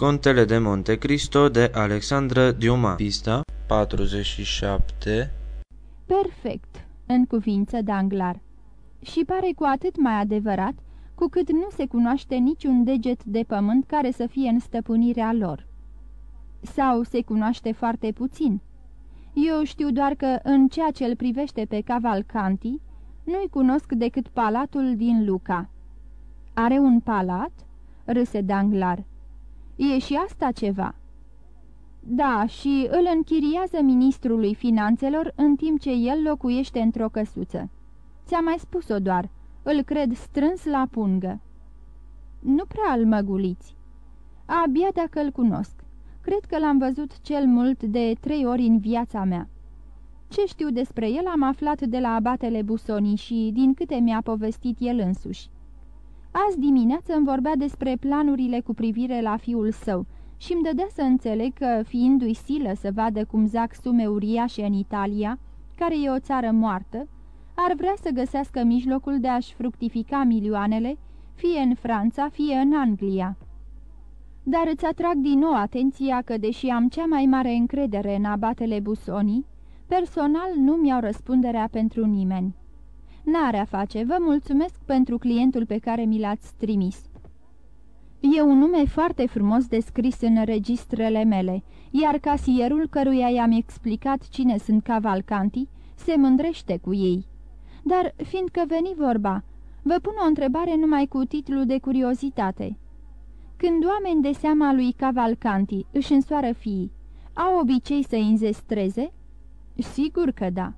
Contele de Monte Cristo de Alexandra Diuma Pista 47 Perfect, în cuvință Danglar. Și pare cu atât mai adevărat, cu cât nu se cunoaște niciun deget de pământ care să fie în stăpânirea lor. Sau se cunoaște foarte puțin. Eu știu doar că, în ceea ce îl privește pe Cavalcanti, nu-i cunosc decât palatul din Luca. Are un palat?" râse Danglar. E și asta ceva." Da, și îl închiriază ministrului finanțelor în timp ce el locuiește într-o căsuță. Ți-am mai spus-o doar, îl cred strâns la pungă." Nu prea îl măguliți." Abia dacă îl cunosc. Cred că l-am văzut cel mult de trei ori în viața mea. Ce știu despre el am aflat de la abatele Busoni și din câte mi-a povestit el însuși. Azi dimineață îmi vorbea despre planurile cu privire la fiul său și îmi dădea să înțeleg că, fiindu-i silă să vadă cum zac sume uriașe în Italia, care e o țară moartă, ar vrea să găsească mijlocul de a-și fructifica milioanele, fie în Franța, fie în Anglia. Dar îți atrag din nou atenția că, deși am cea mai mare încredere în abatele Busoni, personal nu mi-au răspunderea pentru nimeni. N-are a face, vă mulțumesc pentru clientul pe care mi l-ați trimis. E un nume foarte frumos descris în registrele mele, iar casierul căruia i-am explicat cine sunt cavalcanti se mândrește cu ei. Dar, fiindcă veni vorba, vă pun o întrebare numai cu titlu de curiozitate. Când oameni de seama lui Cavalcanti își însoară fiii, au obicei să înzestreze? Sigur că da.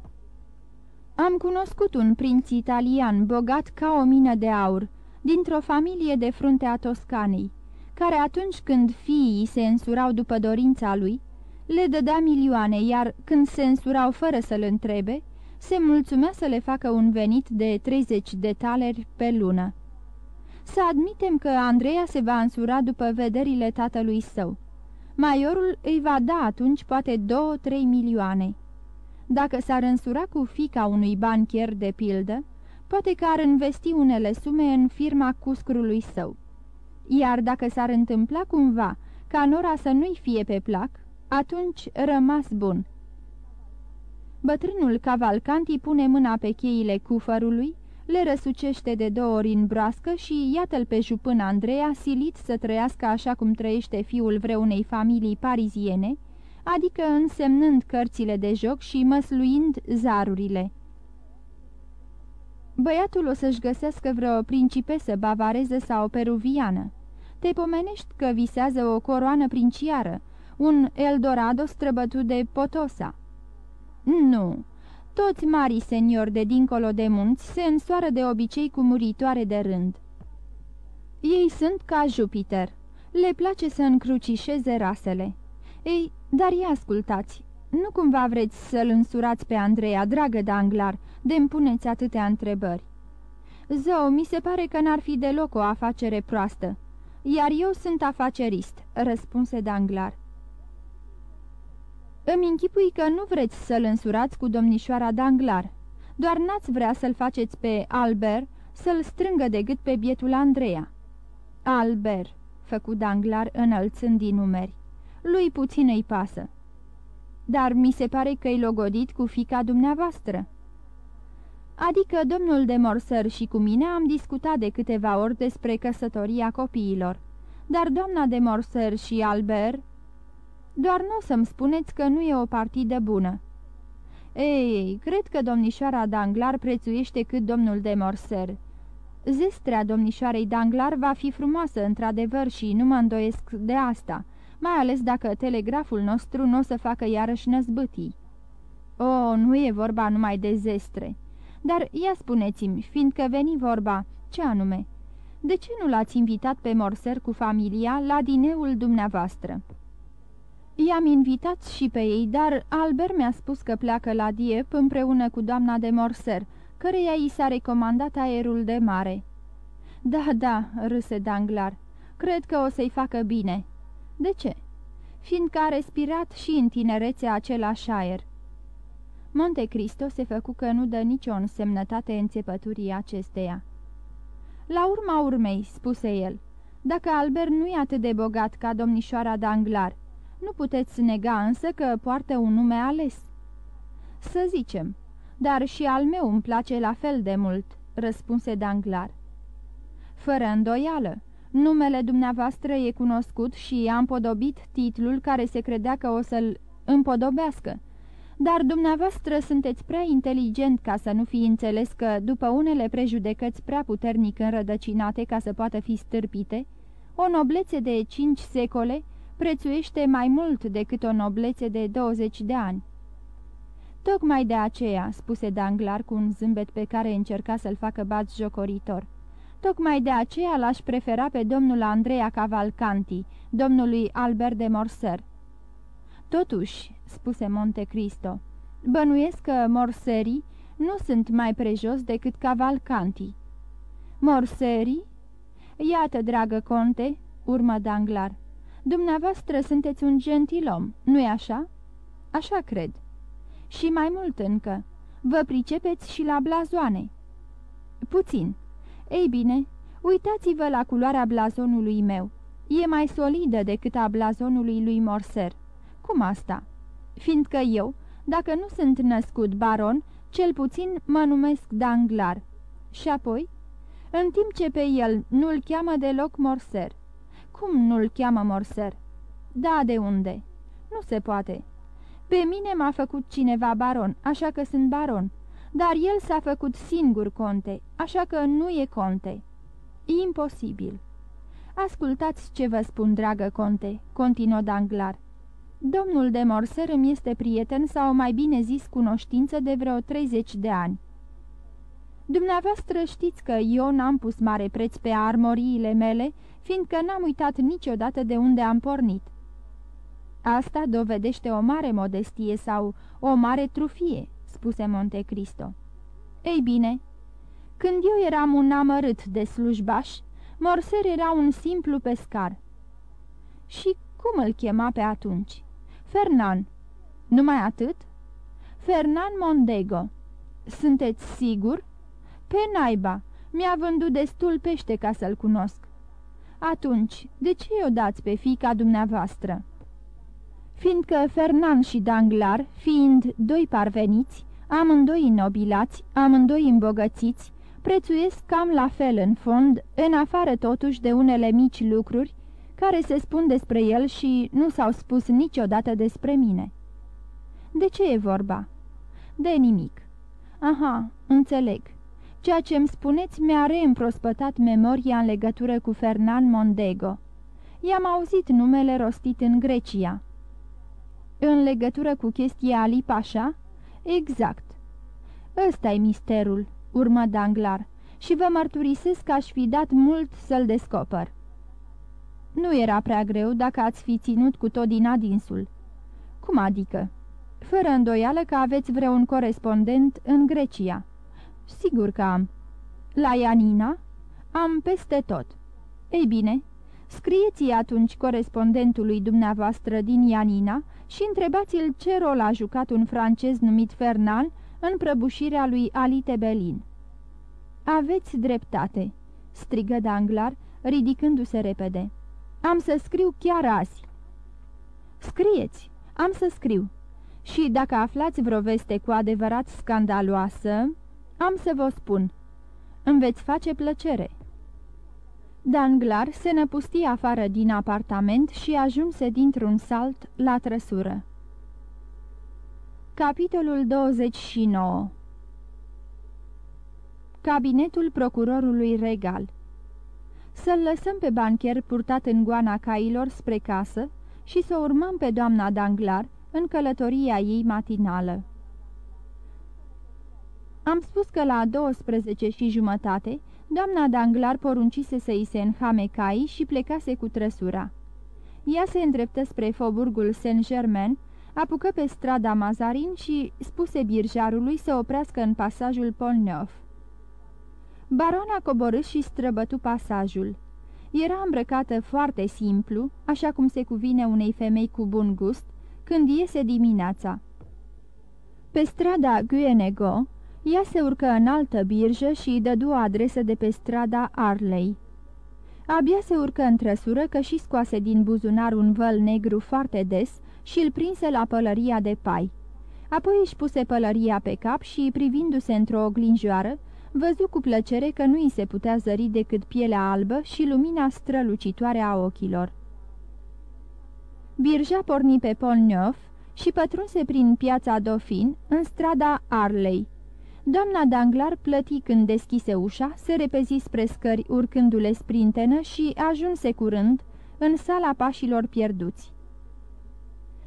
Am cunoscut un prinț italian bogat ca o mină de aur, dintr-o familie de frunte a Toscanei, care atunci când fiii se însurau după dorința lui, le dădea milioane, iar când se însurau fără să-l întrebe, se mulțumea să le facă un venit de 30 de taleri pe lună. Să admitem că Andreea se va însura după vederile tatălui său. Maiorul îi va da atunci poate 2-3 milioane. Dacă s-ar însura cu fica unui banchier de pildă, poate că ar investi unele sume în firma cuscrului său. Iar dacă s-ar întâmpla cumva ca Nora să nu-i fie pe plac, atunci rămas bun. Bătrânul Cavalcanti pune mâna pe cheile cufărului, le răsucește de două ori în broască și iată-l pe jupân Andreea silit să trăiască așa cum trăiește fiul vreunei familii pariziene, adică însemnând cărțile de joc și măsluind zarurile. Băiatul o să-și găsească vreo principesă bavareză sau peruviană. Te pomenești că visează o coroană princiară, un Eldorado străbătut de Potosa. Nu, toți marii seniori de dincolo de munți se însoară de obicei cu muritoare de rând. Ei sunt ca Jupiter, le place să încrucișeze rasele. Ei, dar ia ascultați, nu cumva vreți să-l însurați pe Andreea, dragă Danglar, de-mi puneți atâtea întrebări. Zău, mi se pare că n-ar fi deloc o afacere proastă, iar eu sunt afacerist, răspunse Danglar. Îmi închipui că nu vreți să-l însurați cu domnișoara Danglar, doar n-ați vrea să-l faceți pe Albert să-l strângă de gât pe bietul Andreea. Albert, făcu Danglar înălțând din numeri lui puțin îi pasă. Dar mi se pare că-i logodit cu fica dumneavoastră. Adică domnul de Morser și cu mine am discutat de câteva ori despre căsătoria copiilor, dar doamna de Morser și Albert... Doar nu o să-mi spuneți că nu e o partidă bună. Ei, cred că domnișoara Danglar prețuiește cât domnul de Morser. Zestrea domnișoarei Danglar va fi frumoasă, într-adevăr, și nu mă îndoiesc de asta, mai ales dacă telegraful nostru nu o să facă iarăși năzbâtii. O, nu e vorba numai de zestre. Dar ia spuneți-mi, fiindcă veni vorba, ce anume? De ce nu l-ați invitat pe Morser cu familia la dineul dumneavoastră? I-am invitat și pe ei, dar Albert mi-a spus că pleacă la Diep împreună cu doamna de Morser, căreia i s-a recomandat aerul de mare. Da, da, râse Danglar, cred că o să-i facă bine. De ce? Fiindcă a respirat și în tinerețe același aer. Monte Cristo se făcu că nu dă nicio însemnătate înțepăturii acesteia. La urma urmei, spuse el, Dacă Albert nu e atât de bogat ca domnișoara Danglar, nu puteți nega însă că poartă un nume ales." Să zicem, dar și al meu îmi place la fel de mult," răspunse Danglar. Fără îndoială, numele dumneavoastră e cunoscut și am podobit titlul care se credea că o să-l împodobească, dar dumneavoastră sunteți prea inteligent ca să nu fi înțeles că, după unele prejudecăți prea puternic înrădăcinate ca să poată fi stârpite, o noblețe de cinci secole prețuiește mai mult decât o noblețe de 20 de ani. Tocmai de aceea, spuse Danglar cu un zâmbet pe care încerca să-l facă bat jocoritor. Tocmai de aceea l-aș prefera pe domnul Andrea Cavalcanti, domnului Albert de Morser. Totuși, spuse Monte Cristo, bănuiesc că morserii nu sunt mai prejos decât Cavalcanti. Morserii? Iată, dragă conte, urmă Danglar, dumneavoastră sunteți un gentilom, nu-i așa? Așa cred. Și mai mult încă, vă pricepeți și la blazoane. Puțin. Ei bine, uitați-vă la culoarea blazonului meu. E mai solidă decât a blazonului lui Morser. Cum asta? Fiindcă eu, dacă nu sunt născut baron, cel puțin mă numesc Danglar. Și apoi, în timp ce pe el nu-l cheamă deloc Morser. Cum nu-l cheamă Morser? Da, de unde? Nu se poate. Pe mine m-a făcut cineva baron, așa că sunt baron, dar el s-a făcut singur conte, așa că nu e conte. Imposibil. Ascultați ce vă spun, dragă conte, continuă Danglar. Domnul de Morser îmi este prieten sau mai bine zis cunoștință de vreo 30 de ani. Dumneavoastră știți că eu n-am pus mare preț pe armoriile mele, fiindcă n-am uitat niciodată de unde am pornit. Asta dovedește o mare modestie sau o mare trufie, spuse Monte Cristo. Ei bine, când eu eram un amărât de slujbaș, Morser era un simplu pescar. Și cum îl chema pe atunci? Fernan. Numai atât? Fernan Mondego. Sunteți sigur? Pe naiba, mi-a vândut destul pește ca să-l cunosc. Atunci, de ce o dați pe fica dumneavoastră? Fiindcă Fernan și Danglar, fiind doi parveniți, amândoi nobilați, amândoi îmbogățiți, prețuiesc cam la fel în fond, în afară totuși de unele mici lucruri care se spun despre el și nu s-au spus niciodată despre mine. De ce e vorba? De nimic. Aha, înțeleg. Ceea ce îmi spuneți mi-a reîmprospătat memoria în legătură cu Fernan Mondego. I-am auzit numele rostit în Grecia. În legătură cu chestia Ali Pașa? Exact. ăsta e misterul, urmă Danglar, și vă mărturisesc că aș fi dat mult să-l descoper. Nu era prea greu dacă ați fi ținut cu tot din adinsul. Cum adică? Fără îndoială că aveți vreun corespondent în Grecia. Sigur că am. La Ianina? Am peste tot. Ei bine, scrieți-i atunci corespondentului dumneavoastră din Ianina și întrebați-l ce rol a jucat un francez numit Fernand în prăbușirea lui Ali Tebelin. Aveți dreptate, strigă Danglar, ridicându-se repede. Am să scriu chiar azi." Scrieți, am să scriu. Și dacă aflați vreo veste cu adevărat scandaloasă, am să vă spun. Îmi veți face plăcere." Danglar se năpustie afară din apartament și ajunse dintr-un salt la trăsură. Capitolul 29 Cabinetul procurorului regal să-l lăsăm pe bancher purtat în goana cailor spre casă și să urmăm pe doamna Danglar în călătoria ei matinală. Am spus că la 12 și jumătate, doamna Danglar poruncise să îi se înhame caii și plecase cu trăsura. Ea se îndreptă spre Foburgul Saint-Germain, apucă pe strada Mazarin și spuse birjarului să oprească în pasajul Polneuf. Barona coborâ și străbătu pasajul. Era îmbrăcată foarte simplu, așa cum se cuvine unei femei cu bun gust, când iese dimineața. Pe strada Guenego, ea se urcă în altă birjă și îi dădu o adresă de pe strada Arley. Abia se urcă în trăsură că și scoase din buzunar un văl negru foarte des și îl prinse la pălăria de pai. Apoi își puse pălăria pe cap și, privindu-se într-o oglinjoară, văzu cu plăcere că nu îi se putea zări decât pielea albă și lumina strălucitoare a ochilor. Birja porni pe Pont Neuf și pătrunse prin piața Dauphin în strada Arley. Doamna Danglar plăti când deschise ușa, se repezi spre scări urcându-le sprintenă și ajunse curând în sala pașilor pierduți.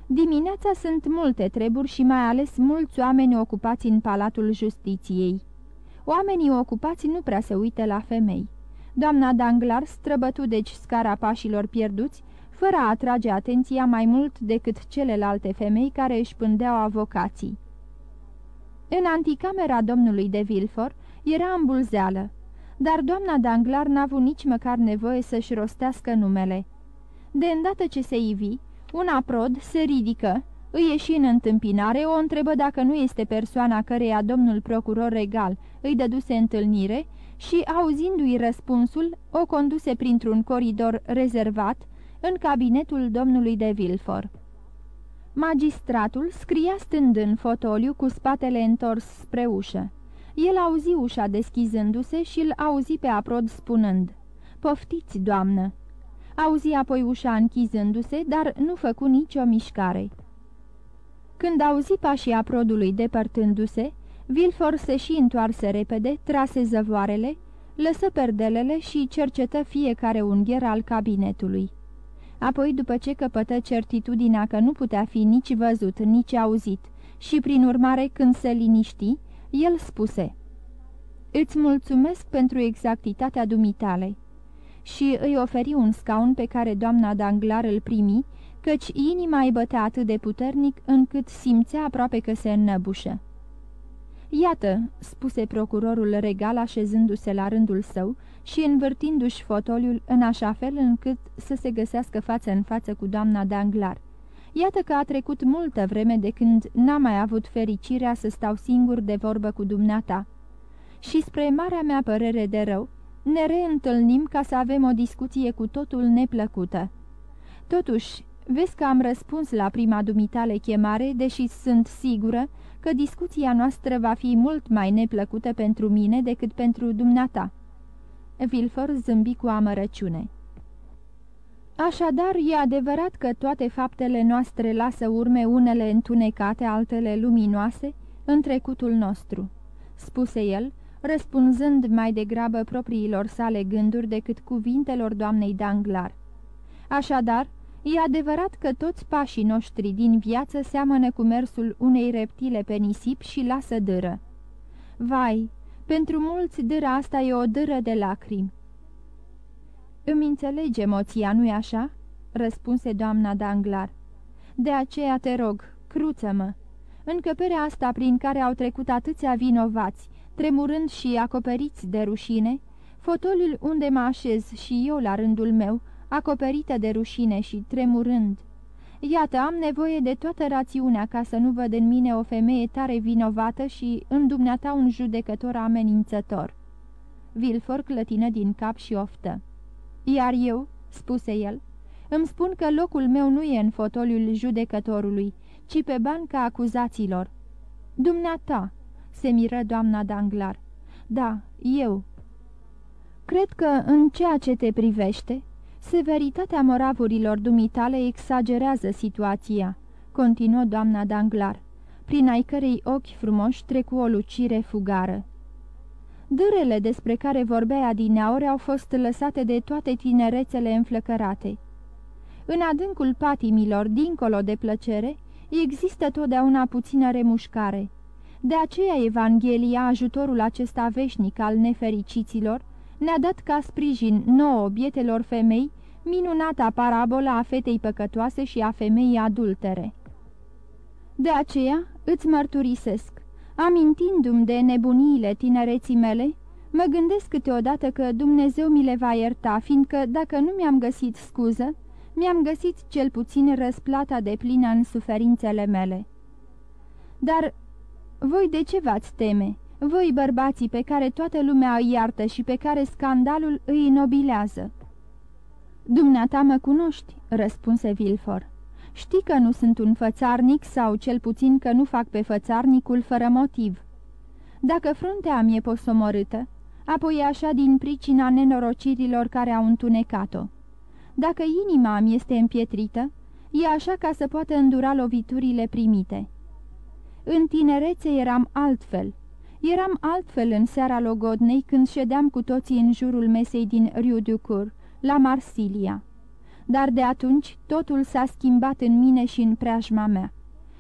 Dimineața sunt multe treburi și mai ales mulți oameni ocupați în Palatul Justiției. Oamenii ocupați nu prea se uită la femei. Doamna Danglar străbătu deci scara pașilor pierduți, fără a atrage atenția mai mult decât celelalte femei care își pândeau avocații. În anticamera domnului de Vilfor era îmbulzeală, dar doamna Danglar n-a avut nici măcar nevoie să-și rostească numele. De îndată ce se ivi, un aprod se ridică, îi ieși în întâmpinare, o întrebă dacă nu este persoana căreia domnul procuror regal îi dăduse întâlnire și, auzindu-i răspunsul, o conduse printr-un coridor rezervat în cabinetul domnului de Vilfor. Magistratul scria stând în fotoliu cu spatele întors spre ușă. El auzi ușa deschizându-se și îl auzi pe aprod spunând, Poftiți, doamnă!" Auzi apoi ușa închizându-se, dar nu făcu nicio mișcare. Când auzi pașii aprodului depărtându-se, Vilfor se și întoarse repede, trase zăvoarele, lăsă perdelele și cercetă fiecare ungher al cabinetului. Apoi, după ce căpătă certitudinea că nu putea fi nici văzut, nici auzit, și prin urmare când se liniști, el spuse Îți mulțumesc pentru exactitatea dumitale." Și îi oferi un scaun pe care doamna Danglar îl primi, căci inima îi bătea atât de puternic încât simțea aproape că se înnăbușă. Iată," spuse procurorul regal așezându-se la rândul său și învârtindu-și fotoliul în așa fel încât să se găsească față în față cu doamna Danglar. Iată că a trecut multă vreme de când n-am mai avut fericirea să stau singur de vorbă cu dumneata. Și spre marea mea părere de rău, ne reîntâlnim ca să avem o discuție cu totul neplăcută. Totuși, vezi că am răspuns la prima dumitale chemare, deși sunt sigură că discuția noastră va fi mult mai neplăcută pentru mine decât pentru dumneata." Vilfor zâmbi cu amărăciune. Așadar, e adevărat că toate faptele noastre lasă urme unele întunecate, altele luminoase, în trecutul nostru," spuse el, răspunzând mai degrabă propriilor sale gânduri decât cuvintelor doamnei Danglar. Așadar, E adevărat că toți pașii noștri din viață seamănă cu mersul unei reptile pe nisip și lasă dâră. Vai, pentru mulți dâra asta e o dâră de lacrimi. Îmi înțelegi emoția, nu-i așa?" răspunse doamna Danglar. De aceea te rog, cruță-mă. Încăperea asta prin care au trecut atâția vinovați, tremurând și acoperiți de rușine, fotoliul unde mă așez și eu la rândul meu, acoperită de rușine și tremurând. Iată, am nevoie de toată rațiunea ca să nu văd în mine o femeie tare vinovată și în dumneata un judecător amenințător." Vilfor clătină din cap și oftă. Iar eu," spuse el, îmi spun că locul meu nu e în fotoliul judecătorului, ci pe banca acuzaților." Dumneata," se miră doamna Danglar. Da, eu." Cred că în ceea ce te privește, Severitatea moravurilor dumitale exagerează situația, continuă doamna Danglar, prin ai cărei ochi frumoși trecu o lucire fugară. Dârele despre care vorbea adineaori au fost lăsate de toate tinerețele înflăcărate. În adâncul patimilor, dincolo de plăcere, există totdeauna puțină remușcare. De aceea Evanghelia, ajutorul acesta veșnic al nefericiților, ne-a dat ca sprijin nouă bietelor femei minunata parabola a fetei păcătoase și a femeii adultere. De aceea îți mărturisesc, amintindu-mi de nebuniile tinereții mele, mă gândesc câteodată că Dumnezeu mi le va ierta, fiindcă dacă nu mi-am găsit scuză, mi-am găsit cel puțin răsplata de plină în suferințele mele. Dar voi de ce v-ați teme? Voi bărbații pe care toată lumea îi iartă și pe care scandalul îi nobilează. Dumneata mă cunoști," răspunse Vilfor. Știi că nu sunt un fățarnic sau cel puțin că nu fac pe fățarnicul fără motiv. Dacă fruntea mi-e posomorâtă, apoi e așa din pricina nenorocirilor care au întunecat-o. Dacă inima mi este împietrită, e așa ca să poată îndura loviturile primite. În tinerețe eram altfel. Eram altfel în seara logodnei când ședeam cu toții în jurul mesei din Riu Ducur, la Marsilia. Dar de atunci totul s-a schimbat în mine și în preajma mea.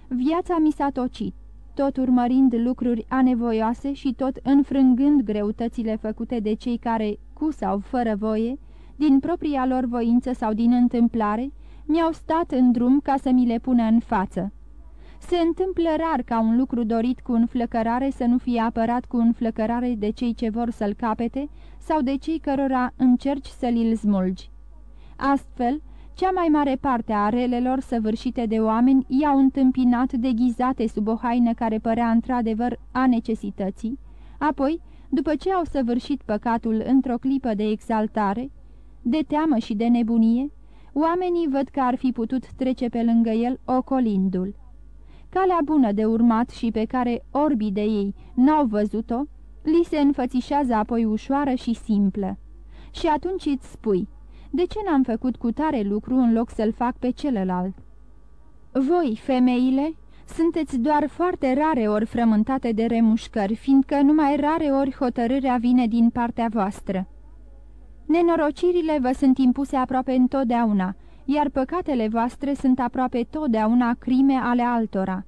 Viața mi s-a tocit, tot urmărind lucruri anevoioase și tot înfrângând greutățile făcute de cei care, cu sau fără voie, din propria lor voință sau din întâmplare, mi-au stat în drum ca să mi le pună în față. Se întâmplă rar ca un lucru dorit cu înflăcărare să nu fie apărat cu înflăcărare de cei ce vor să-l capete sau de cei cărora încerci să-l smulgi. Astfel, cea mai mare parte a relelor săvârșite de oameni i-au întâmpinat deghizate sub o haină care părea într-adevăr a necesității, apoi, după ce au săvârșit păcatul într-o clipă de exaltare, de teamă și de nebunie, oamenii văd că ar fi putut trece pe lângă el ocolindu-l. Calea bună de urmat și pe care orbii de ei n-au văzut-o, li se înfățișează apoi ușoară și simplă. Și atunci îți spui, de ce n-am făcut cu tare lucru în loc să-l fac pe celălalt? Voi, femeile, sunteți doar foarte rare ori frământate de remușcări, fiindcă numai rare ori hotărârea vine din partea voastră. Nenorocirile vă sunt impuse aproape întotdeauna, iar păcatele voastre sunt aproape totdeauna crime ale altora.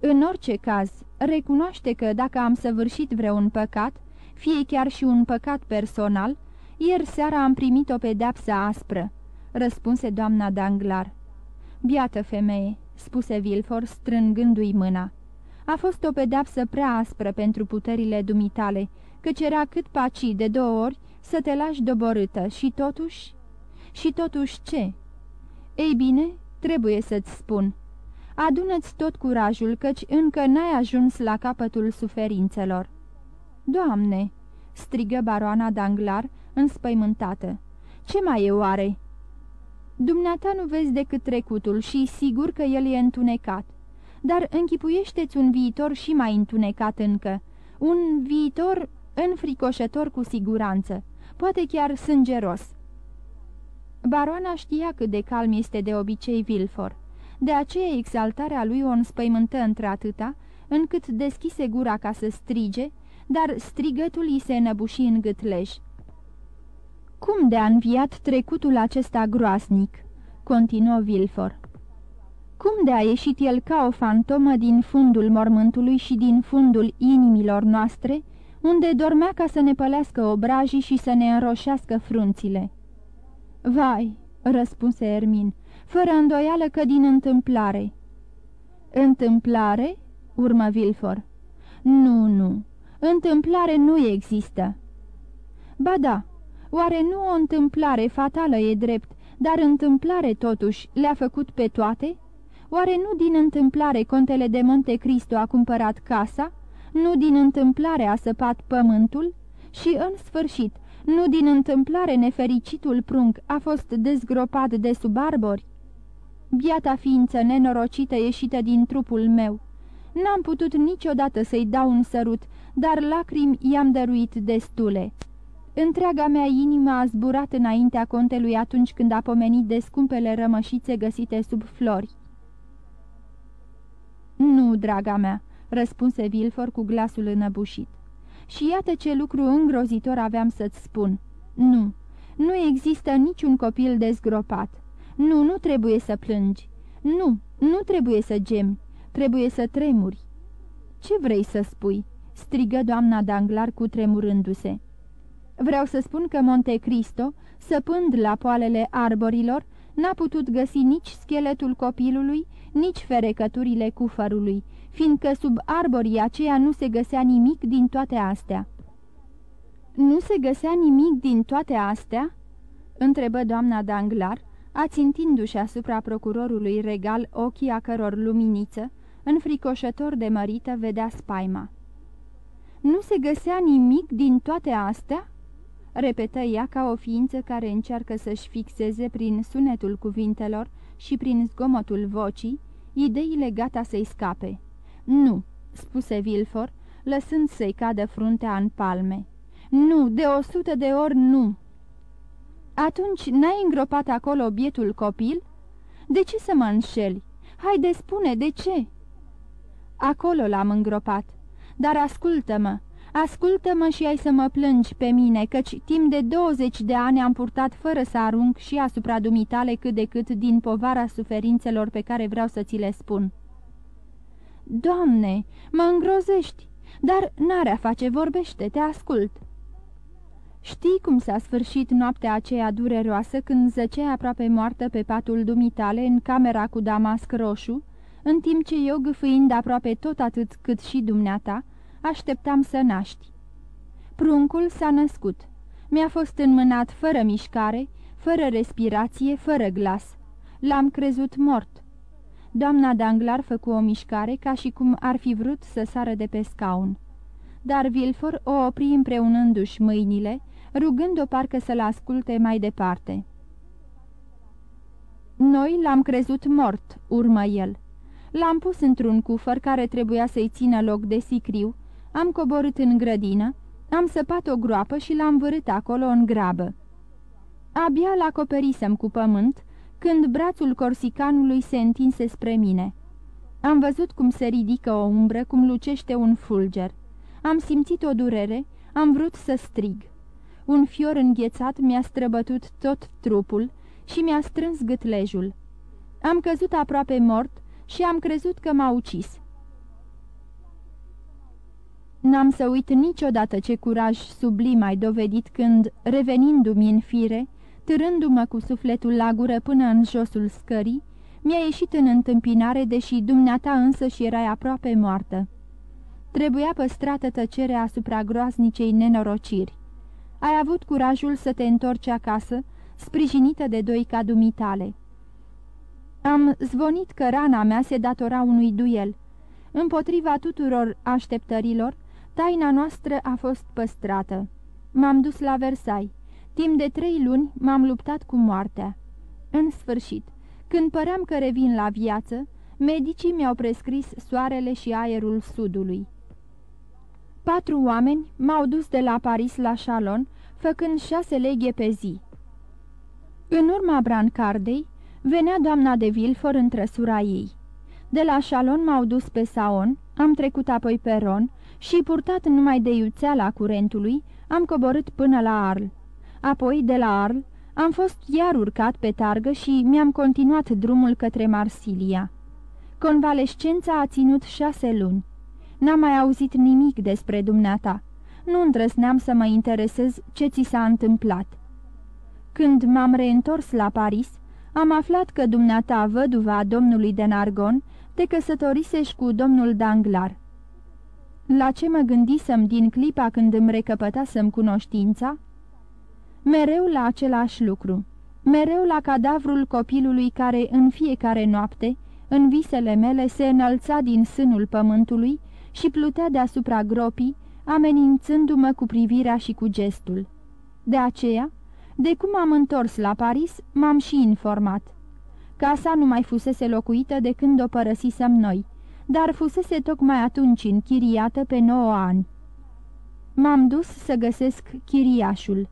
În orice caz, recunoaște că dacă am săvârșit vreun păcat, fie chiar și un păcat personal, ieri seara am primit o pedeapsă aspră, răspunse doamna Danglar. Biată femeie, spuse Vilfor strângându-i mâna. A fost o pedeapsă prea aspră pentru puterile dumitale, căci era cât paci de două ori să te lași doborâtă și totuși... Și totuși ce? Ei bine, trebuie să-ți spun. Adună-ți tot curajul, căci încă n-ai ajuns la capătul suferințelor. Doamne!" strigă baroana Danglar, înspăimântată. Ce mai e oare?" Dumneata nu vezi decât trecutul și sigur că el e întunecat. Dar închipuiește-ți un viitor și mai întunecat încă. Un viitor înfricoșător cu siguranță, poate chiar sângeros. Baroana știa cât de calm este de obicei Vilfor. De aceea exaltarea lui o înspăimântă într-atâta, încât deschise gura ca să strige, dar strigătul îi se înăbuși în gâtleș. Cum de-a înviat trecutul acesta groasnic?" continuă Vilfor. Cum de a ieșit el ca o fantomă din fundul mormântului și din fundul inimilor noastre, unde dormea ca să ne pălească obrajii și să ne înroșească frunțile?" Vai!" răspunse Ermin, fără îndoială că din întâmplare." Întâmplare?" urmă Vilfor. Nu, nu, întâmplare nu există." Ba da, oare nu o întâmplare fatală e drept, dar întâmplare totuși le-a făcut pe toate? Oare nu din întâmplare contele de Monte Cristo a cumpărat casa? Nu din întâmplare a săpat pământul? Și în sfârșit, nu din întâmplare nefericitul prunc a fost dezgropat de sub arbori? Biata ființă nenorocită ieșită din trupul meu. N-am putut niciodată să-i dau un sărut, dar lacrimi i-am dăruit destule. Întreaga mea inimă a zburat înaintea contelui atunci când a pomenit de scumpele rămășițe găsite sub flori. Nu, draga mea," răspunse Vilfor cu glasul înăbușit. Și iată ce lucru îngrozitor aveam să-ți spun. Nu, nu există niciun copil dezgropat. Nu, nu trebuie să plângi. Nu, nu trebuie să gemi. Trebuie să tremuri. Ce vrei să spui?" strigă doamna Danglar cu tremurându-se. Vreau să spun că Monte Cristo, săpând la poalele arborilor, n-a putut găsi nici scheletul copilului, nici ferecăturile cufărului, fiindcă sub arborii aceia nu se găsea nimic din toate astea. Nu se găsea nimic din toate astea?" întrebă doamna Danglar, ațintindu-și asupra procurorului regal ochii a căror luminiță, înfricoșător de mărită, vedea spaima. Nu se găsea nimic din toate astea?" repetă ea ca o ființă care încearcă să-și fixeze prin sunetul cuvintelor și prin zgomotul vocii ideile gata să-i scape. Nu, spuse Vilfor, lăsând să-i cadă fruntea în palme. Nu, de o sută de ori nu. Atunci n-ai îngropat acolo bietul copil? De ce să mă înșeli? Haide, spune, de ce?" Acolo l-am îngropat. Dar ascultă-mă, ascultă-mă și ai să mă plângi pe mine, căci timp de 20 de ani am purtat fără să arunc și asupra dumitale cât de cât din povara suferințelor pe care vreau să ți le spun." Doamne, mă îngrozești, dar n-are a face, vorbește, te ascult." Știi cum s-a sfârșit noaptea aceea dureroasă când zăcea aproape moartă pe patul dumitale în camera cu damasc roșu, în timp ce eu, gâfâind aproape tot atât cât și dumneata, așteptam să naști. Pruncul s-a născut. Mi-a fost înmânat fără mișcare, fără respirație, fără glas. L-am crezut mort. Doamna Danglar făcu o mișcare ca și cum ar fi vrut să sară de pe scaun. Dar Vilfor o opri împreunându-și mâinile, rugând-o parcă să-l asculte mai departe. Noi l-am crezut mort, urmă el. L-am pus într-un cufăr care trebuia să-i țină loc de sicriu, am coborât în grădină, am săpat o groapă și l-am vărât acolo în grabă. Abia l-acoperisem cu pământ, când brațul corsicanului se întinse spre mine. Am văzut cum se ridică o umbră, cum lucește un fulger. Am simțit o durere, am vrut să strig. Un fior înghețat mi-a străbătut tot trupul și mi-a strâns gâtlejul. Am căzut aproape mort și am crezut că m-a ucis. N-am să uit niciodată ce curaj sublim ai dovedit când, revenindu-mi în fire, târându-mă cu sufletul la gură până în josul scării, mi-a ieșit în întâmpinare, deși dumneata însă și erai aproape moartă. Trebuia păstrată tăcerea asupra groaznicei nenorociri. Ai avut curajul să te întorci acasă, sprijinită de doi ca dumitale. Am zvonit că rana mea se datora unui duel. Împotriva tuturor așteptărilor, taina noastră a fost păstrată. M-am dus la Versailles. Timp de trei luni m-am luptat cu moartea. În sfârșit, când păream că revin la viață, medicii mi-au prescris soarele și aerul sudului. Patru oameni m-au dus de la Paris la Chalon, făcând șase leghe pe zi. În urma brancardei, venea doamna de Vilfor în trăsura ei. De la Chalon m-au dus pe Saon, am trecut apoi pe Ron și, purtat numai de iuțeala curentului, am coborât până la Arl. Apoi, de la Arl, am fost iar urcat pe targă și mi-am continuat drumul către Marsilia. Convalescența a ținut șase luni. N-am mai auzit nimic despre dumneata. Nu îndrăsneam să mă interesez ce ți s-a întâmplat. Când m-am reîntors la Paris, am aflat că dumneata, văduva domnului de Nargon, te căsătorisești cu domnul Danglar. La ce mă gândisem din clipa când îmi recăpătasem cunoștința? Mereu la același lucru, mereu la cadavrul copilului care în fiecare noapte, în visele mele, se înălța din sânul pământului și plutea deasupra gropii, amenințându-mă cu privirea și cu gestul. De aceea, de cum am întors la Paris, m-am și informat. Casa nu mai fusese locuită de când o părăsisem noi, dar fusese tocmai atunci închiriată pe nouă ani. M-am dus să găsesc chiriașul.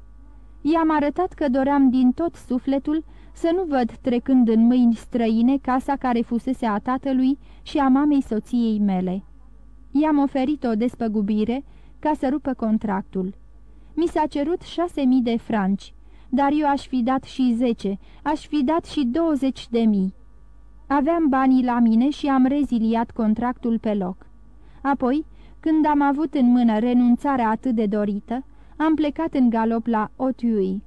I-am arătat că doream din tot sufletul să nu văd trecând în mâini străine casa care fusese a tatălui și a mamei soției mele. I-am oferit o despăgubire ca să rupă contractul. Mi s-a cerut șase mii de franci, dar eu aș fi dat și zece, aș fi dat și douăzeci de mii. Aveam banii la mine și am reziliat contractul pe loc. Apoi, când am avut în mână renunțarea atât de dorită, am plecat în galop la Otiui.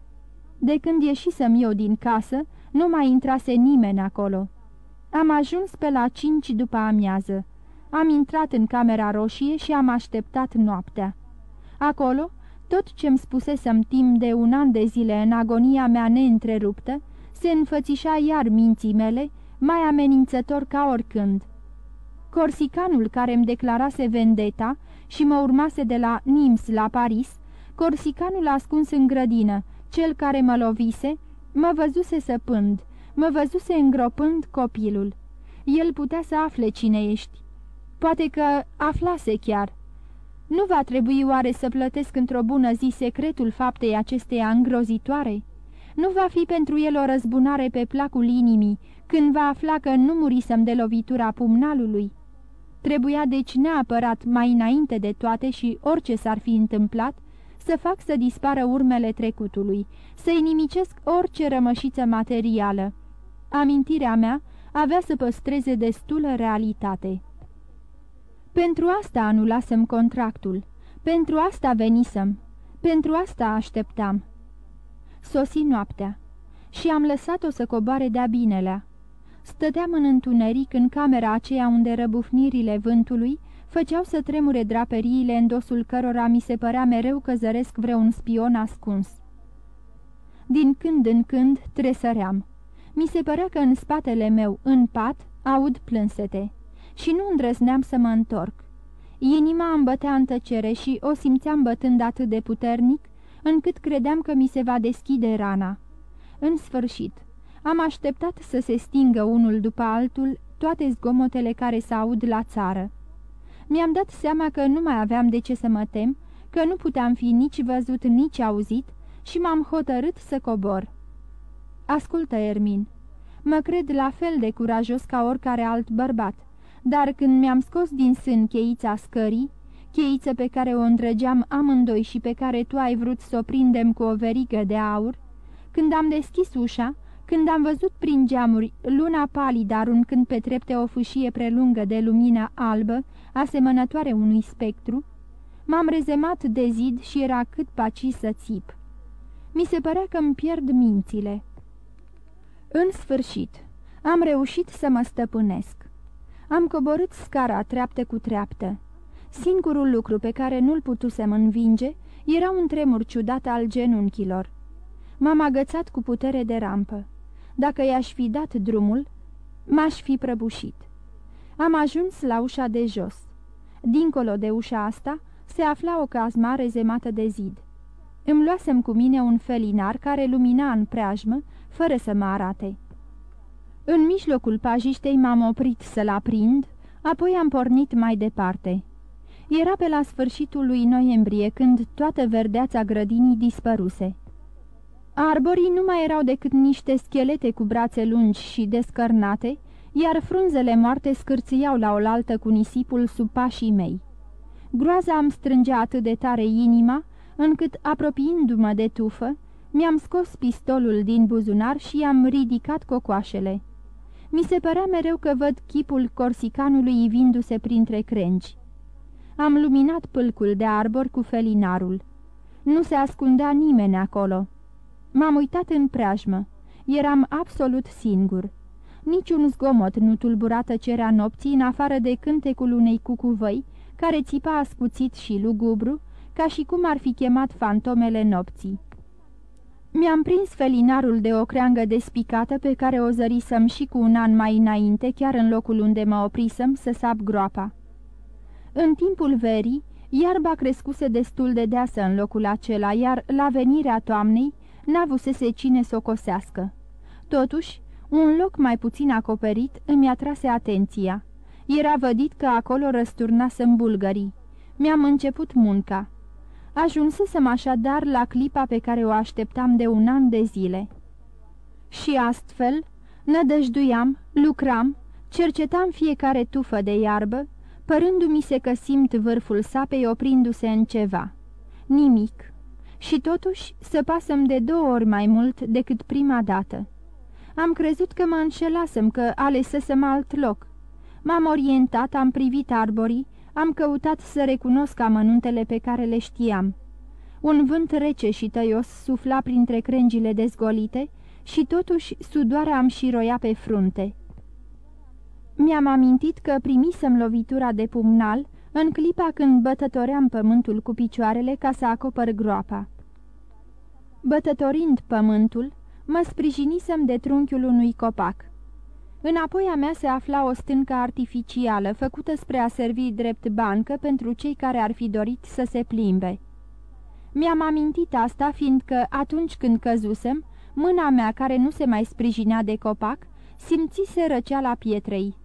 De când ieșisem eu din casă, nu mai intrase nimeni acolo. Am ajuns pe la cinci după amiază. Am intrat în camera roșie și am așteptat noaptea. Acolo, tot ce-mi spusesem timp de un an de zile în agonia mea neîntreruptă, se înfățișa iar minții mele, mai amenințător ca oricând. Corsicanul care îmi declarase vendeta și mă urmase de la Nims la Paris, corsicanul ascuns în grădină, cel care mă lovise, mă văzuse săpând, mă văzuse îngropând copilul. El putea să afle cine ești. Poate că aflase chiar. Nu va trebui oare să plătesc într-o bună zi secretul faptei acesteia îngrozitoare? Nu va fi pentru el o răzbunare pe placul inimii, când va afla că nu murisem de lovitura pumnalului? Trebuia deci neapărat mai înainte de toate și orice s-ar fi întâmplat, să fac să dispară urmele trecutului, să inimicesc orice rămășiță materială. Amintirea mea avea să păstreze destulă realitate. Pentru asta anulasem contractul, pentru asta venisem, pentru asta așteptam. Sosi noaptea și am lăsat-o să coboare de-a binelea. Stăteam în întuneric în camera aceea unde răbufnirile vântului făceau să tremure draperiile în dosul cărora mi se părea mereu că zăresc vreun spion ascuns. Din când în când tresăream. Mi se părea că în spatele meu, în pat, aud plânsete și nu îndrăzneam să mă întorc. Inima îmi bătea în tăcere și o simțeam bătând atât de puternic, încât credeam că mi se va deschide rana. În sfârșit, am așteptat să se stingă unul după altul toate zgomotele care se aud la țară. Mi-am dat seama că nu mai aveam de ce să mă tem, că nu puteam fi nici văzut, nici auzit și m-am hotărât să cobor. Ascultă, Ermin, mă cred la fel de curajos ca oricare alt bărbat, dar când mi-am scos din sân cheița scării, cheiță pe care o îndrăgeam amândoi și pe care tu ai vrut să o prindem cu o verigă de aur, când am deschis ușa, când am văzut prin geamuri luna palidă aruncând pe trepte o fâșie prelungă de lumină albă, asemănătoare unui spectru, m-am rezemat de zid și era cât paci să țip. Mi se părea că îmi pierd mințile. În sfârșit, am reușit să mă stăpânesc. Am coborât scara treaptă cu treaptă. Singurul lucru pe care nu-l putusem învinge era un tremur ciudat al genunchilor. M-am agățat cu putere de rampă. Dacă i-aș fi dat drumul, m-aș fi prăbușit. Am ajuns la ușa de jos. Dincolo de ușa asta se afla o cazma rezemată de zid. Îmi luasem cu mine un felinar care lumina în preajmă, fără să mă arate. În mijlocul pajiștei m-am oprit să-l aprind, apoi am pornit mai departe. Era pe la sfârșitul lui noiembrie, când toată verdeața grădinii dispăruse. Arborii nu mai erau decât niște schelete cu brațe lungi și descărnate, iar frunzele moarte scârțiau la oaltă cu nisipul sub pașii mei. Groaza îmi strângea atât de tare inima, încât, apropiindu-mă de tufă, mi-am scos pistolul din buzunar și i-am ridicat cocoașele. Mi se părea mereu că văd chipul corsicanului ivindu-se printre crengi. Am luminat pâlcul de arbor cu felinarul. Nu se ascundea nimeni acolo. M-am uitat în preajmă. Eram absolut singur. Niciun zgomot nu tulbura tăcerea nopții în afară de cântecul unei cucuvăi, care țipa ascuțit și lugubru, ca și cum ar fi chemat fantomele nopții. Mi-am prins felinarul de o creangă despicată pe care o zărisem și cu un an mai înainte, chiar în locul unde mă oprisem să sap groapa. În timpul verii, iarba crescuse destul de deasă în locul acela, iar la venirea toamnei n-avusese cine să o cosească. Totuși, un loc mai puțin acoperit îmi atrase atenția. Era vădit că acolo răsturnasem bulgării. Mi-am început munca. Ajunsesem așadar la clipa pe care o așteptam de un an de zile. Și astfel, nădăjduiam, lucram, cercetam fiecare tufă de iarbă, părându-mi se că simt vârful sapei oprindu-se în ceva. Nimic. Și totuși săpasem de două ori mai mult decât prima dată. Am crezut că mă înșelasem, că alesesem alt loc. M-am orientat, am privit arborii, am căutat să recunosc amănuntele pe care le știam. Un vânt rece și tăios sufla printre crengile dezgolite și totuși sudoarea am șiroia pe frunte. Mi-am amintit că primisem lovitura de pumnal în clipa când bătătoream pământul cu picioarele ca să acopăr groapa. Bătătorind pământul, mă sprijinisem de trunchiul unui copac. Înapoi a mea se afla o stâncă artificială, făcută spre a servi drept bancă pentru cei care ar fi dorit să se plimbe. Mi-am amintit asta, fiindcă atunci când căzusem, mâna mea, care nu se mai sprijinea de copac, simțise răceala pietrei.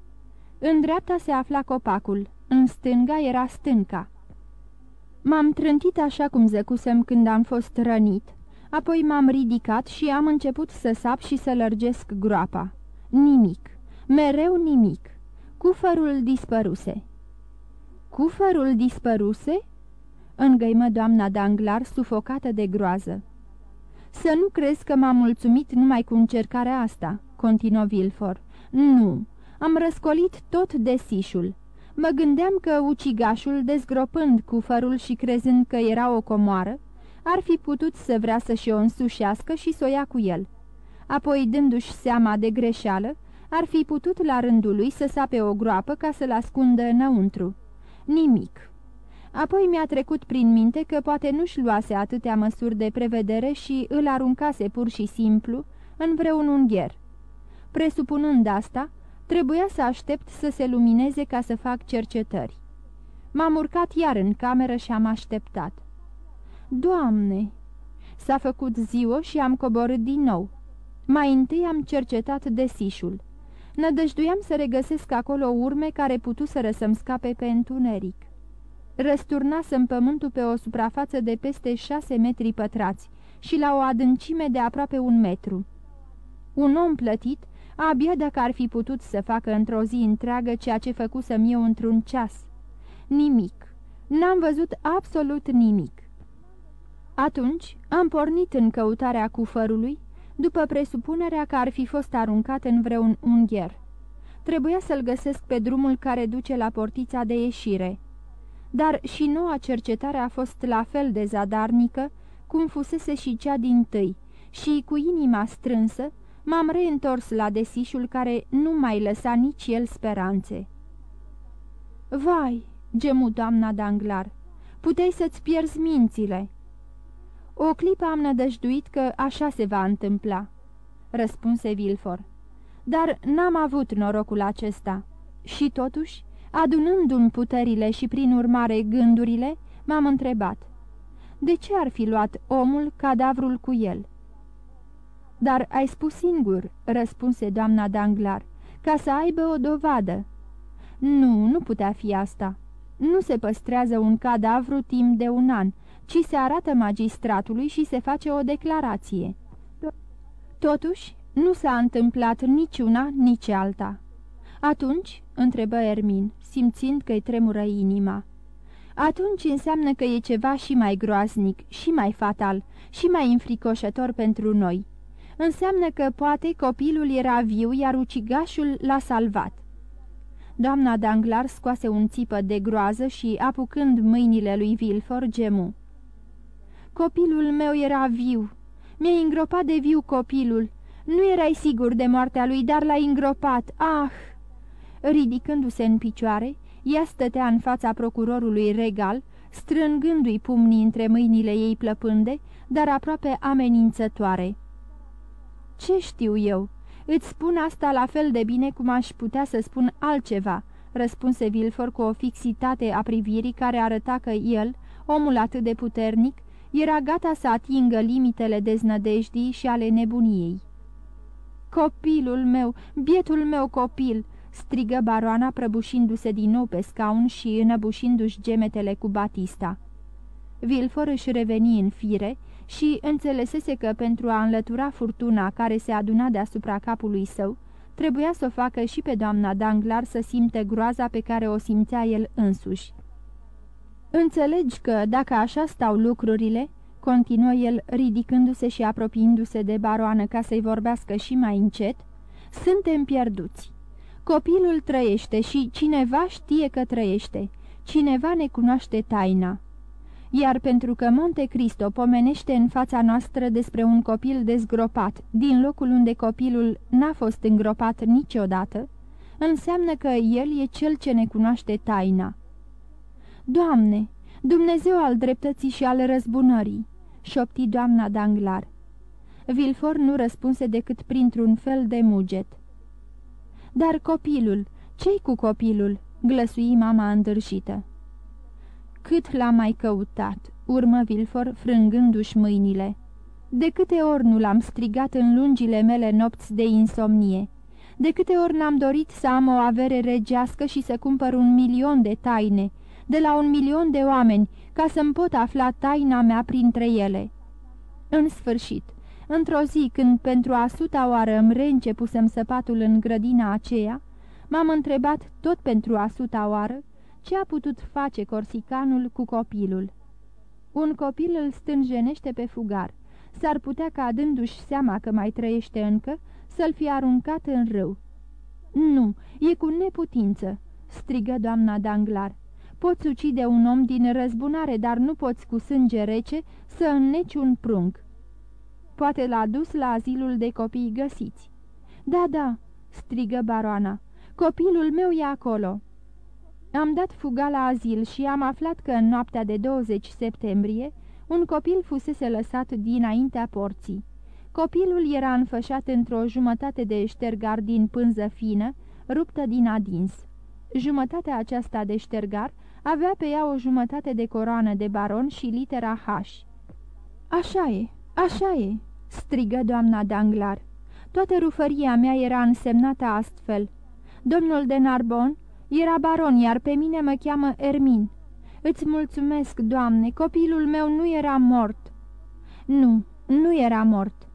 În dreapta se afla copacul, în stânga era stânca. M-am trântit așa cum zăcusem când am fost rănit, apoi m-am ridicat și am început să sap și să lărgesc groapa. Nimic, mereu nimic. Cufărul dispăruse. Cufărul dispăruse? Îngăimă doamna Danglar, sufocată de groază. Să nu crezi că m-am mulțumit numai cu încercarea asta, continuă Vilfor. Nu, am răscolit tot desișul. Mă gândeam că ucigașul, dezgropând cufărul și crezând că era o comoară, ar fi putut să vrea să-și o însușească și să o ia cu el. Apoi, dându-și seama de greșeală, ar fi putut la rândul lui să sape o groapă ca să-l ascundă înăuntru. Nimic. Apoi mi-a trecut prin minte că poate nu-și luase atâtea măsuri de prevedere și îl aruncase pur și simplu în vreun ungher. Presupunând asta, trebuia să aștept să se lumineze ca să fac cercetări. M-am urcat iar în cameră și am așteptat. Doamne! S-a făcut ziua și am coborât din nou. Mai întâi am cercetat desișul. Nădăjduiam să regăsesc acolo urme care putuseră să-mi scape pe întuneric. Răsturnasem pământul pe o suprafață de peste șase metri pătrați și la o adâncime de aproape un metru. Un om plătit, abia dacă ar fi putut să facă într-o zi întreagă ceea ce făcusem eu într-un ceas. Nimic. N-am văzut absolut nimic. Atunci am pornit în căutarea cufărului, după presupunerea că ar fi fost aruncat în vreun ungher. Trebuia să-l găsesc pe drumul care duce la portița de ieșire. Dar și noua cercetare a fost la fel de zadarnică, cum fusese și cea din tâi, și cu inima strânsă m-am reîntors la desișul care nu mai lăsa nici el speranțe. Vai, gemu doamna Danglar, puteai să-ți pierzi mințile!" O clipă am nădăjduit că așa se va întâmpla," răspunse Vilfor. Dar n-am avut norocul acesta. Și totuși, adunându-mi puterile și prin urmare gândurile, m-am întrebat. De ce ar fi luat omul cadavrul cu el?" Dar ai spus singur," răspunse doamna Danglar, ca să aibă o dovadă." Nu, nu putea fi asta. Nu se păstrează un cadavru timp de un an, ci se arată magistratului și se face o declarație. Totuși, nu s-a întâmplat nici una, nici alta. Atunci, întrebă Ermin, simțind că-i tremură inima. Atunci înseamnă că e ceva și mai groaznic, și mai fatal, și mai înfricoșător pentru noi. Înseamnă că poate copilul era viu, iar ucigașul l-a salvat. Doamna Danglar scoase un țipă de groază și, apucând mâinile lui Vilfor, gemu. Copilul meu era viu. Mi-ai îngropat de viu copilul. Nu erai sigur de moartea lui, dar l-ai îngropat. Ah!" Ridicându-se în picioare, ea stătea în fața procurorului regal, strângându-i pumnii între mâinile ei plăpânde, dar aproape amenințătoare. Ce știu eu? Îți spun asta la fel de bine cum aș putea să spun altceva," răspunse Vilfor cu o fixitate a privirii care arăta că el, omul atât de puternic, era gata să atingă limitele deznădejdii și ale nebuniei. Copilul meu, bietul meu copil!" strigă baroana prăbușindu-se din nou pe scaun și înăbușindu-și gemetele cu Batista. Vilfor își reveni în fire și înțelesese că pentru a înlătura furtuna care se aduna deasupra capului său, trebuia să o facă și pe doamna Danglar să simte groaza pe care o simțea el însuși. Înțelegi că, dacă așa stau lucrurile, continuă el ridicându-se și apropiindu-se de baroană ca să-i vorbească și mai încet, suntem pierduți. Copilul trăiește și cineva știe că trăiește, cineva ne cunoaște taina. Iar pentru că Monte Cristo pomenește în fața noastră despre un copil dezgropat, din locul unde copilul n-a fost îngropat niciodată, înseamnă că el e cel ce ne cunoaște taina. Doamne, Dumnezeu al dreptății și al răzbunării, șopti doamna Danglar. Vilfor nu răspunse decât printr-un fel de muget. Dar copilul, ce-i cu copilul?" glăsui mama îndârșită. Cât l-a mai căutat, urmă Vilfor, frângându-și mâinile. De câte ori nu l-am strigat în lungile mele nopți de insomnie? De câte ori n-am dorit să am o avere regească și să cumpăr un milion de taine, de la un milion de oameni, ca să-mi pot afla taina mea printre ele? În sfârșit, într-o zi când pentru a suta oară îmi reîncepusem săpatul în grădina aceea, m-am întrebat tot pentru a suta oară ce a putut face corsicanul cu copilul. Un copil îl stânjenește pe fugar. S-ar putea ca, dându-și seama că mai trăiește încă, să-l fi aruncat în râu. Nu, e cu neputință," strigă doamna Danglar. Poți ucide un om din răzbunare, dar nu poți cu sânge rece să înneci un prunc." Poate l-a dus la azilul de copii găsiți." Da, da," strigă baroana, copilul meu e acolo." Am dat fuga la azil și am aflat că în noaptea de 20 septembrie un copil fusese lăsat dinaintea porții. Copilul era înfășat într-o jumătate de ștergar din pânză fină, ruptă din adins. Jumătatea aceasta de ștergar avea pe ea o jumătate de coroană de baron și litera H. Așa e, așa e!" strigă doamna Danglar. Toată rufăria mea era însemnată astfel. Domnul de Narbon era baron, iar pe mine mă cheamă Ermin. Îți mulțumesc, Doamne, copilul meu nu era mort." Nu, nu era mort."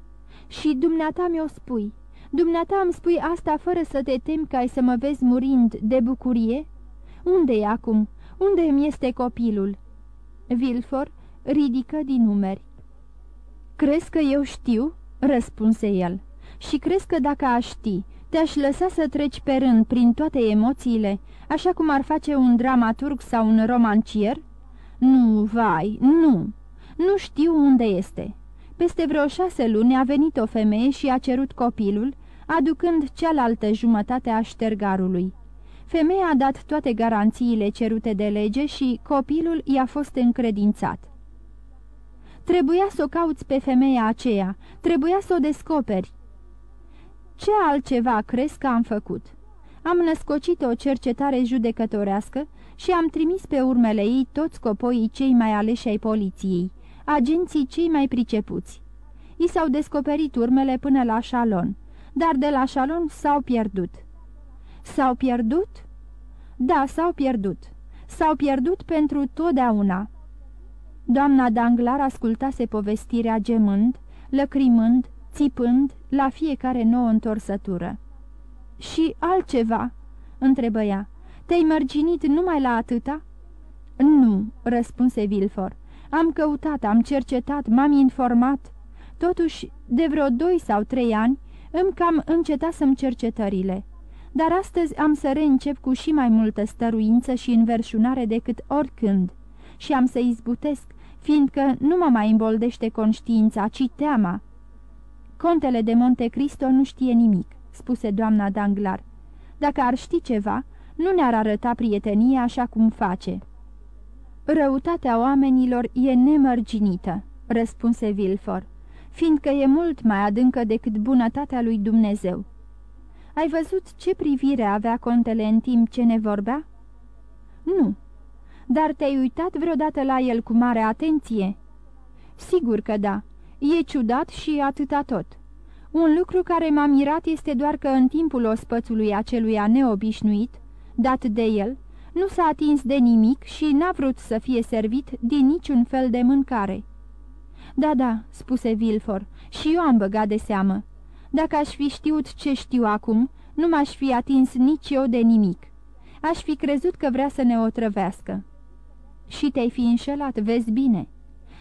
Și dumneata mi-o spui. Dumneata îmi spui asta fără să te temi că ai să mă vezi murind de bucurie? Unde e acum? Unde îmi este copilul?" Vilfor ridică din numeri. Crezi că eu știu?" răspunse el. Și crezi că dacă aș ști, te-aș lăsa să treci pe rând prin toate emoțiile, așa cum ar face un dramaturg sau un romancier? Nu, vai, nu, nu știu unde este. Peste vreo șase luni a venit o femeie și a cerut copilul, aducând cealaltă jumătate a ștergarului. Femeia a dat toate garanțiile cerute de lege și copilul i-a fost încredințat. Trebuia să o cauți pe femeia aceea, trebuia să o descoperi, ce altceva crezi că am făcut? Am născocit o cercetare judecătorească și am trimis pe urmele ei toți copoii cei mai aleși ai poliției, agenții cei mai pricepuți. I s-au descoperit urmele până la șalon, dar de la șalon s-au pierdut. S-au pierdut? Da, s-au pierdut. S-au pierdut pentru totdeauna. Doamna Danglar ascultase povestirea gemând, lăcrimând, țipând la fiecare nouă întorsătură. Și altceva?" întrebă ea. Te-ai mărginit numai la atâta?" Nu," răspunse Vilfor. Am căutat, am cercetat, m-am informat. Totuși, de vreo doi sau trei ani, îmi cam încetasem cercetările. Dar astăzi am să reîncep cu și mai multă stăruință și înverșunare decât oricând. Și am să izbutesc, fiindcă nu mă mai îmboldește conștiința, ci teama. Contele de Monte Cristo nu știe nimic," spuse doamna Danglar. Dacă ar ști ceva, nu ne-ar arăta prietenia așa cum face." Răutatea oamenilor e nemărginită," răspunse Vilfor, fiindcă e mult mai adâncă decât bunătatea lui Dumnezeu. Ai văzut ce privire avea contele în timp ce ne vorbea?" Nu." Dar te-ai uitat vreodată la el cu mare atenție?" Sigur că da. E ciudat și atâta tot. Un lucru care m-a mirat este doar că în timpul ospățului aceluia neobișnuit, dat de el, nu s-a atins de nimic și n-a vrut să fie servit din niciun fel de mâncare. Da, da," spuse Vilfor, și eu am băgat de seamă. Dacă aș fi știut ce știu acum, nu m-aș fi atins nici eu de nimic. Aș fi crezut că vrea să ne otrăvească." Și te-ai fi înșelat, vezi bine."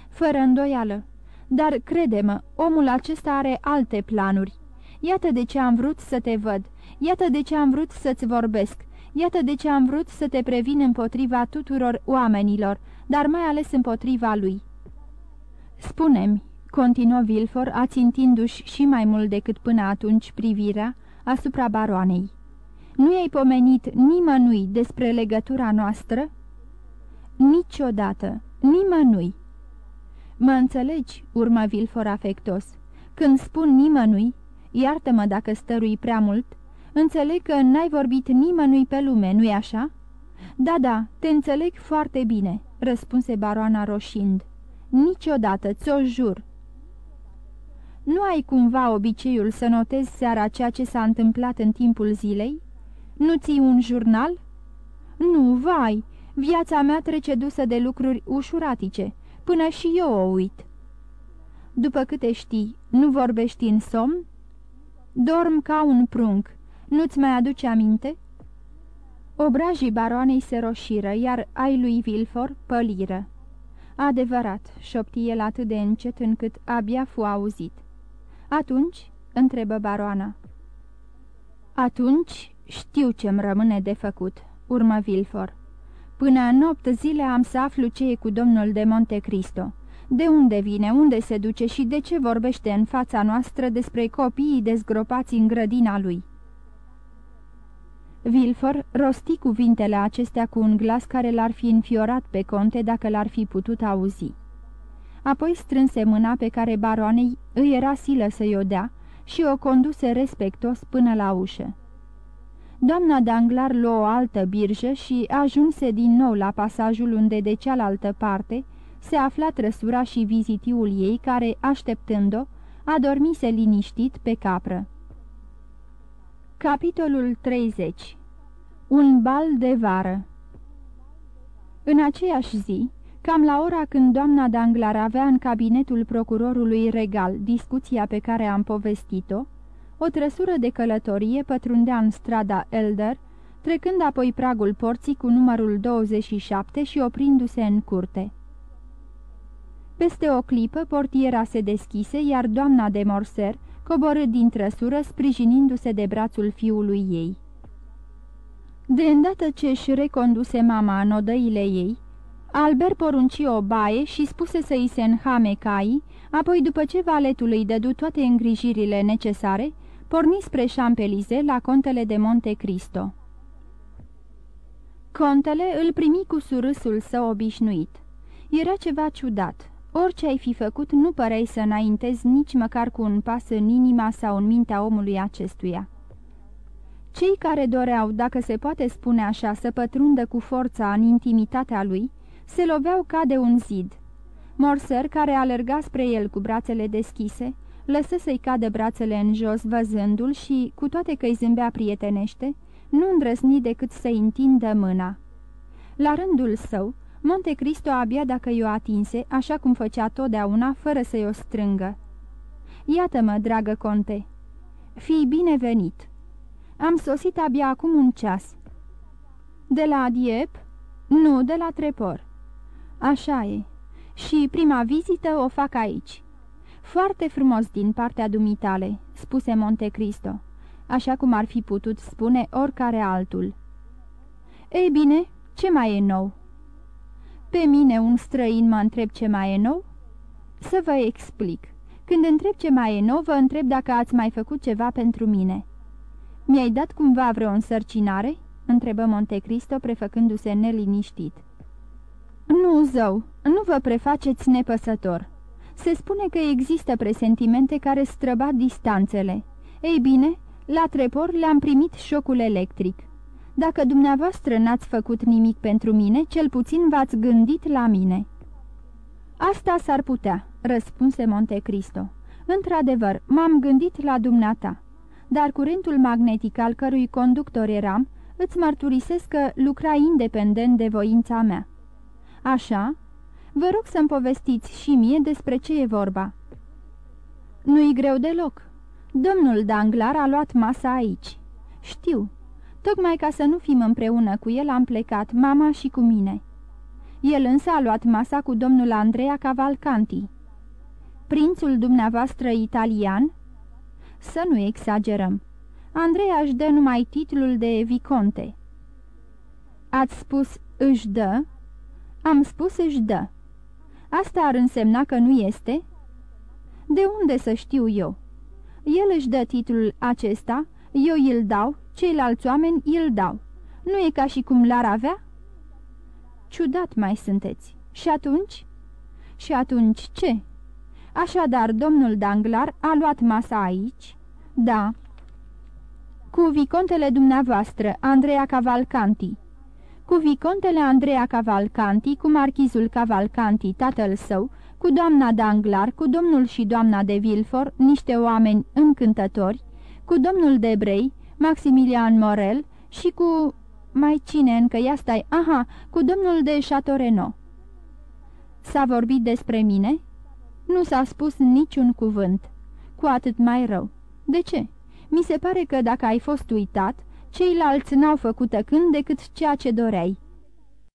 Fără îndoială, dar, crede-mă, omul acesta are alte planuri. Iată de ce am vrut să te văd, iată de ce am vrut să-ți vorbesc, iată de ce am vrut să te previn împotriva tuturor oamenilor, dar mai ales împotriva lui." Spune-mi," continuă Vilfor, ațintindu-și și mai mult decât până atunci privirea asupra baroanei. Nu i-ai pomenit nimănui despre legătura noastră?" Niciodată, nimănui." Mă înțelegi?" urmă Vilfor afectos. Când spun nimănui, iartă-mă dacă stărui prea mult, înțeleg că n-ai vorbit nimănui pe lume, nu-i așa?" Da, da, te înțeleg foarte bine," răspunse baroana roșind. niciodată, ți-o jur. Nu ai cumva obiceiul să notezi seara ceea ce s-a întâmplat în timpul zilei? Nu ții un jurnal?" Nu, vai, viața mea trece dusă de lucruri ușuratice, până și eu o uit." După câte știi, nu vorbești în somn?" Dorm ca un prunc. Nu-ți mai aduce aminte?" Obrajii baroanei se roșiră, iar ai lui Vilfor păliră. Adevărat, șopti el atât de încet încât abia fu auzit. Atunci?" întrebă baroana. Atunci știu ce-mi rămâne de făcut," urmă Vilfor. Până în opt zile am să aflu ce e cu domnul de Monte Cristo. De unde vine, unde se duce și de ce vorbește în fața noastră despre copiii dezgropați în grădina lui?" Vilfor rosti cuvintele acestea cu un glas care l-ar fi înfiorat pe conte dacă l-ar fi putut auzi. Apoi strânse mâna pe care baroanei îi era silă să-i o dea și o conduse respectos până la ușă. Doamna Danglar luă o altă birjă și ajunse din nou la pasajul unde de cealaltă parte se afla trăsura și vizitiul ei care, așteptând-o, adormise liniștit pe capră. Capitolul 30 Un bal de vară În aceeași zi, cam la ora când doamna Danglar avea în cabinetul procurorului regal discuția pe care am povestit-o, o trăsură de călătorie pătrundea în strada Elder, trecând apoi pragul porții cu numărul 27 și oprindu-se în curte. Peste o clipă, portiera se deschise, iar doamna de Morser coborâ din trăsură, sprijinindu-se de brațul fiului ei. De îndată ce își reconduse mama în odăile ei, Albert porunci o baie și spuse să-i se înhame caii, apoi după ce valetul îi dădu toate îngrijirile necesare, porni spre Champelize la contele de Monte Cristo. Contele îl primi cu surâsul său obișnuit. Era ceva ciudat. Orice ai fi făcut, nu păreai să înaintezi nici măcar cu un pas în inima sau în mintea omului acestuia. Cei care doreau, dacă se poate spune așa, să pătrundă cu forța în intimitatea lui, se loveau ca de un zid. Morser, care alerga spre el cu brațele deschise, lăsă să-i cadă brațele în jos văzându-l și, cu toate că îi zâmbea prietenește, nu îndrăzni decât să-i întindă mâna. La rândul său, Monte Cristo abia dacă i-o atinse, așa cum făcea totdeauna, fără să-i o strângă. Iată-mă, dragă conte, fii binevenit. Am sosit abia acum un ceas. De la Diep? Nu, de la Trepor. Așa e. Și prima vizită o fac aici. Foarte frumos din partea dumitale, spuse Monte Cristo, așa cum ar fi putut spune oricare altul. Ei bine, ce mai e nou?" Pe mine un străin mă întreb ce mai e nou?" Să vă explic. Când întreb ce mai e nou, vă întreb dacă ați mai făcut ceva pentru mine." Mi-ai dat cumva vreo însărcinare?" întrebă Montecristo, prefăcându-se neliniștit. Nu, zău, nu vă prefaceți nepăsător. Se spune că există presentimente care străbat distanțele. Ei bine, la Trepor le-am primit șocul electric. Dacă dumneavoastră n-ați făcut nimic pentru mine, cel puțin v-ați gândit la mine." Asta s-ar putea," răspunse Monte Cristo. Într-adevăr, m-am gândit la dumneata, dar curentul magnetic al cărui conductor eram, îți mărturisesc că lucra independent de voința mea." Așa? Vă rog să-mi povestiți și mie despre ce e vorba." Nu-i greu deloc. Domnul Danglar a luat masa aici." Știu." Tocmai ca să nu fim împreună cu el am plecat, mama și cu mine. El însă a luat masa cu domnul Andrea Cavalcanti. Prințul dumneavoastră italian? Să nu exagerăm. Andrea își dă numai titlul de viconte. Ați spus își dă? Am spus își dă. Asta ar însemna că nu este? De unde să știu eu? El își dă titlul acesta, eu îl dau ceilalți oameni îl dau. Nu e ca și cum l-ar avea? Ciudat mai sunteți. Și atunci? Și atunci ce? Așadar, domnul Danglar a luat masa aici? Da. Cu vicontele dumneavoastră, Andreea Cavalcanti. Cu vicontele Andreea Cavalcanti, cu marchizul Cavalcanti, tatăl său, cu doamna Danglar, cu domnul și doamna de Vilfor, niște oameni încântători, cu domnul Debrei, Maximilian Morel și cu... mai cine încă ia stai? Aha, cu domnul de Chateau S-a vorbit despre mine? Nu s-a spus niciun cuvânt. Cu atât mai rău. De ce? Mi se pare că dacă ai fost uitat, ceilalți n-au făcut când decât ceea ce doreai.